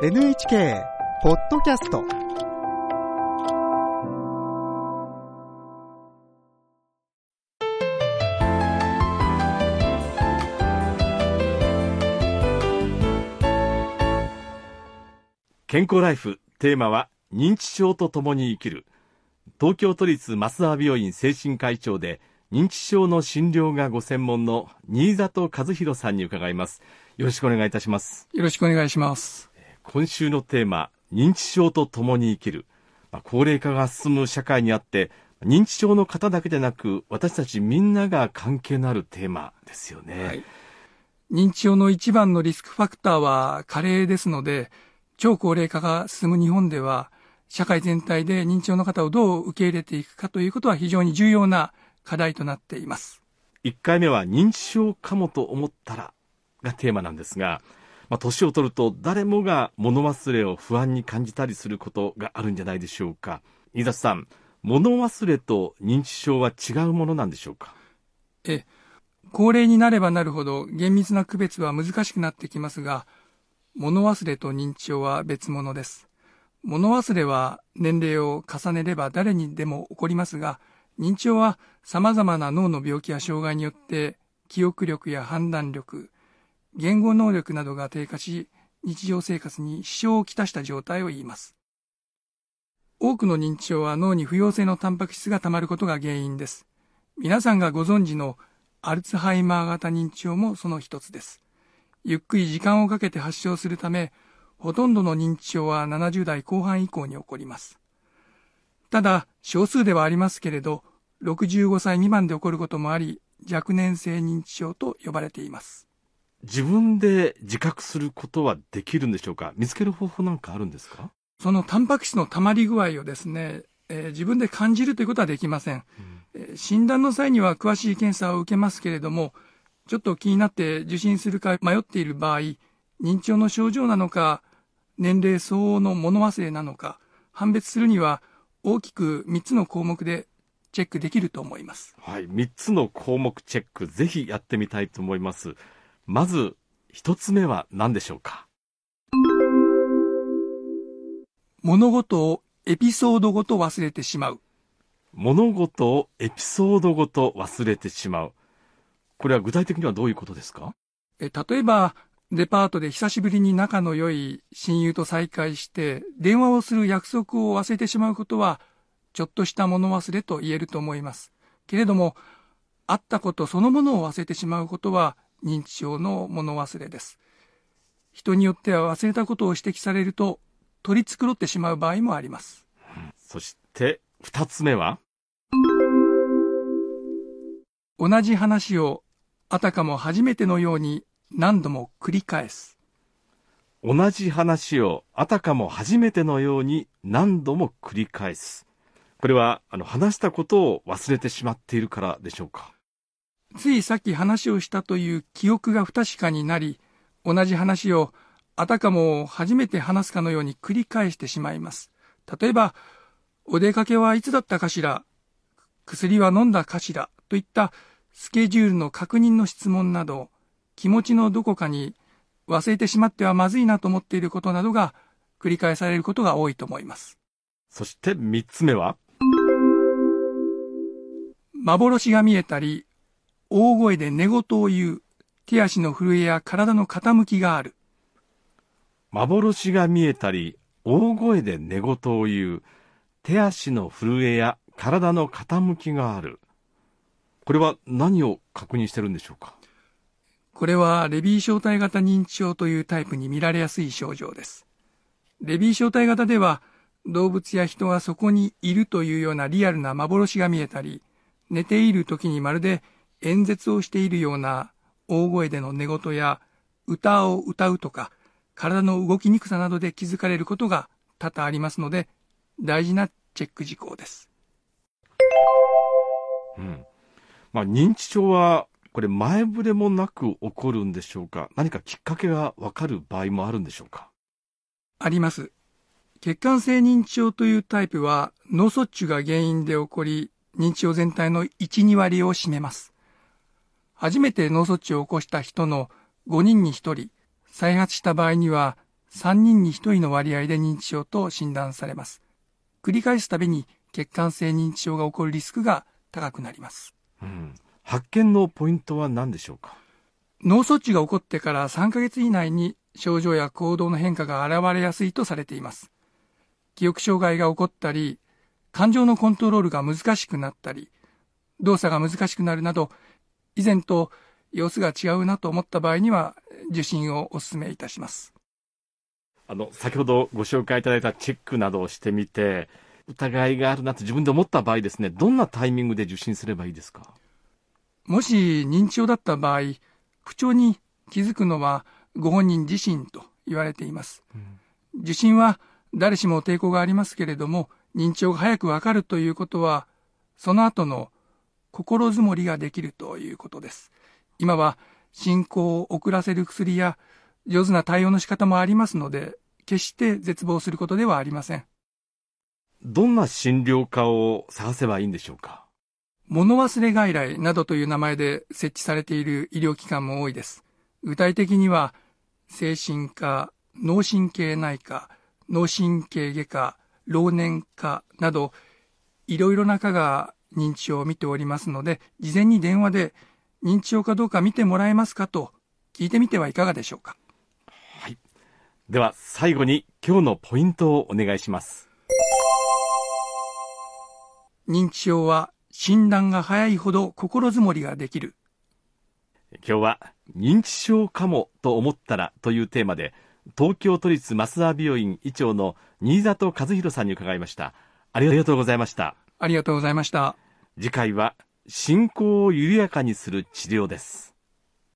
NHK ポッドキャスト。健康ライフテーマは認知症と共に生きる。東京都立増田病院精神科医長で認知症の診療がご専門の新里和弘さんに伺います。よろしくお願いいたします。よろしくお願いします今週のテーマ認知症と共に生きる、まあ、高齢化が進む社会にあって認知症の方だけでなく私たちみんなが関係のあるテーマですよね、はい。認知症の一番のリスクファクターは加齢ですので、超高齢化が進む日本では、社会全体で認知症の方をどう受け入れていくかということは非常に重要な課題となっています。1回目は認知症かもと思ったらがテーマなんですが、まあ、年を取ると誰もが物忘れを不安に感じたりすることがあるんじゃないでしょうか。飯田さん、物忘れと認知症は違うものなんでしょうか？え、高齢になればなるほど厳密な区別は難しくなってきますが、物忘れと認知症は別物です。物忘れは年齢を重ねれば誰にでも起こりますが、認知症は様々な脳の病気や障害によって記憶力や判断力、言語能力などが低下し、日常生活に支障をきたした状態を言います。多くの認知症は脳に不溶性のタンパク質が溜まることが原因です。皆さんがご存知のアルツハイマー型認知症もその一つです。ゆっくり時間をかけて発症するため、ほとんどの認知症は70代後半以降に起こります。ただ、少数ではありますけれど、65歳未満で起こることもあり、若年性認知症と呼ばれています。自分で自覚することはできるんでしょうか？見つける方法なんかあるんですか？そのタンパク質の溜まり具合をですね、えー、自分で感じるということはできません、うん、診断の際には詳しい検査を受けますけれども、ちょっと気になって受診するか迷っている場合、認知症の症状なのか、年齢相応の物忘れなのか、判別するには大きく3つの項目でチェックできると思います。はい、3つの項目チェック、ぜひやってみたいと思います。まず、1つ目は何でしょうか？物事をエピソードごと忘れてしまう。物事をエピソードごと忘れてしまう。これは具体的にはどういうことですか？え例えば、デパートで久しぶりに仲の良い親友と再会して電話をする約束を忘れてしまうことはちょっとした物忘れと言えると思います。けれども、会ったことそのものを忘れてしまうことは認知症の物忘れです。人によっては忘れたことを指摘されると取り繕ってしまう場合もあります。そして二つ目は？同じ話をあたかも初めてのように何度も繰り返す。同じ話をあたかも初めてのように何度も繰り返す。これはあの話したことを忘れてしまっているからでしょうか？ついさっき話をしたという記憶が不確かになり、同じ話をあたかも初めて話すかのように繰り返してしまいます。例えば、お出かけはいつだったかしら薬は飲んだかしらといったスケジュールの確認の質問など、気持ちのどこかに忘れてしまってはまずいなと思っていることなどが繰り返されることが多いと思います。そして三つ目は？幻が見えたり、大声で寝言を言う、手足の震えや体の傾きがある。幻が見えたり、大声で寝言を言う、手足の震えや体の傾きがある。これは何を確認してるんでしょうか？これはレビー小体型認知症というタイプに見られやすい症状です。レビー小体型では動物や人がそこにいるというようなリアルな幻が見えたり、寝ている時にまるで演説をしているような大声での寝言や歌を歌うとか体の動きにくさなどで気づかれることが多々ありますので大事なチェック事項です。うん。まあ認知症はこれ前触れもなく起こるんでしょうか？何かきっかけがわかる場合もあるんでしょうか？あります。血管性認知症というタイプは脳卒中が原因で起こり認知症全体の1、2割を占めます。初めて脳卒中を起こした人の5人に1人、再発した場合には3人に1人の割合で認知症と診断されます。繰り返すたびに血管性認知症が起こるリスクが高くなります。うん、発見のポイントは何でしょうか？脳卒中が起こってから3ヶ月以内に症状や行動の変化が現れやすいとされています。記憶障害が起こったり、感情のコントロールが難しくなったり、動作が難しくなるなど、以前と様子が違うなと思った場合には、受診をお勧めいたします。あの、先ほどご紹介いただいたチェックなどをしてみて、疑いがあるなと自分で思った場合ですね、どんなタイミングで受診すればいいですか？もし認知症だった場合、不調に気づくのはご本人自身と言われています。うん、受診は誰しも抵抗がありますけれども、認知症が早くわかるということは、その後の心づもりができるということです。今は進行を遅らせる薬や上手な対応の仕方もありますので、決して絶望することではありません。どんな診療科を探せばいいんでしょうか？物忘れ外来などという名前で設置されている医療機関も多いです。具体的には、精神科、脳神経内科、脳神経外科、老年科など、いろいろな科が認知症を見ておりますので、事前に電話で認知症かどうか見てもらえますかと聞いてみてはいかがでしょうか。はい。では最後に今日のポイントをお願いします。認知症は診断が早いほど心づもりができる。今日は認知症かもと思ったらというテーマで東京都立増田病院医長の新里和弘さんに伺いましたありがとうございましたありがとうございました。次回は進行を緩やかにする治療です。